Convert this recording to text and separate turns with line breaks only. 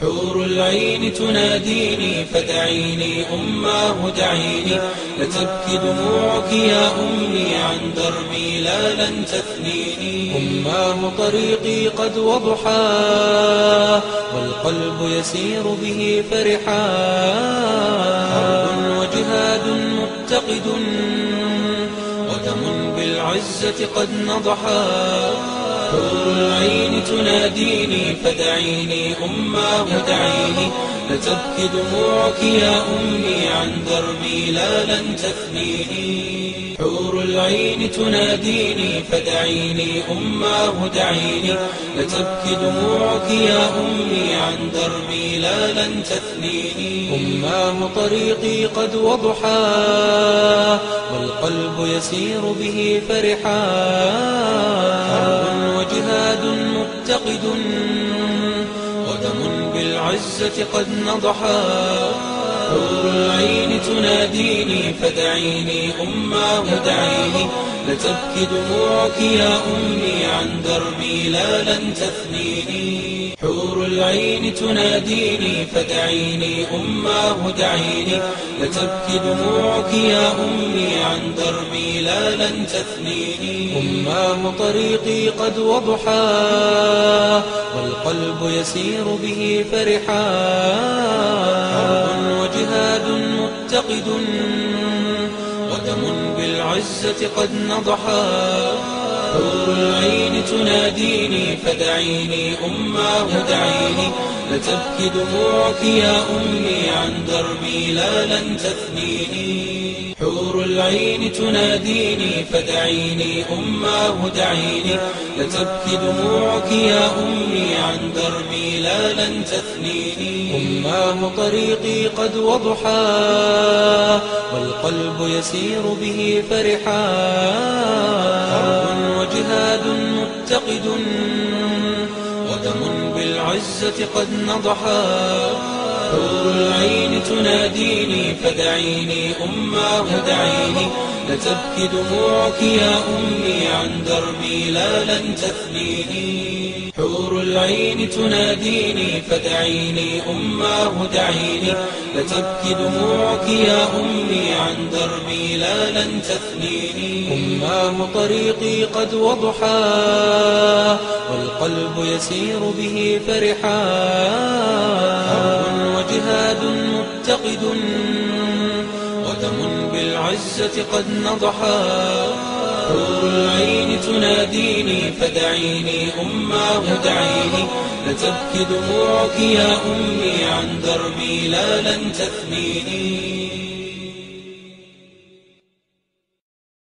حور العين تناديني فدعيني أماه دعيني لتبكي دموعك يا أمي عن دربي لا لن تثنيني. أماه طريقي قد وضحا والقلب يسير به فرحا. حرب وجهاد متقد ودم بالعزة قد نضحا. حور العين تناديني فدعيني أماه دعيني لتبكي دموعك يا أمي عن دربي لا لن تثنيني حور العين تناديني فدعيني أماه دعيني لتبكي دموعك يا أمي عن دربي لا لن تثنيني أماه طريقي قد وضحا والقلب يسير به فرحا. وجهاد متقد ودم بالعزة قد نضحا. حور العين تناديني فدعيني أماه دعيني لتبكي دموعك يا أمي عن دربي لا لن تثنيني حور العين تناديني فدعيني أماه دعيني. لتبكي دموعك يا أمي عن دربي لا لن تثنيني. أماه طريقي قد وضحا والقلب يسير به فرحا. حرب وجهاد متقد ودم بالعزة قد نضحا. تناديني فدعيني أماه دعيني لتبكي دموعك يا أمي عن دربي لا لن تثنيني حور العين تناديني فدعيني أماه دعيني لتبكي دموعك يا أمي عن دربي لا لن تثنيني أماه طريقي قد وضحا والقلب يسير به فرحا. متقد ودم بالعزة قد نضحا حور العين تناديني فدعيني أماه دعيني لتبكي دموعك يا أمي عن دربي لا لن تثنيني حور العين تناديني فدعيني أماه دعيني. لتبكي دموعك يا أمي عن دربي لا لن تثنيني. أماه طريقي قد وضحا والقلب يسير به فرحا. حرب وجهاد متقد ودم بالعزة قد نضحا. حور العين تناديني فدعيني أماه دعيني لتبكي دموعك يا أمي عن دربي لا لن تثنيني